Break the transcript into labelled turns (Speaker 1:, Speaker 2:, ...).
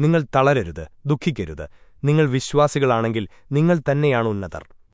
Speaker 1: നിങ്ങൾ തളരരുത് ദുഃഖിക്കരുത്. നിങ്ങൾ വിശ്വാസികളാണെങ്കിൽ നിങ്ങൾ തന്നെയാണ് ഉന്നതർ.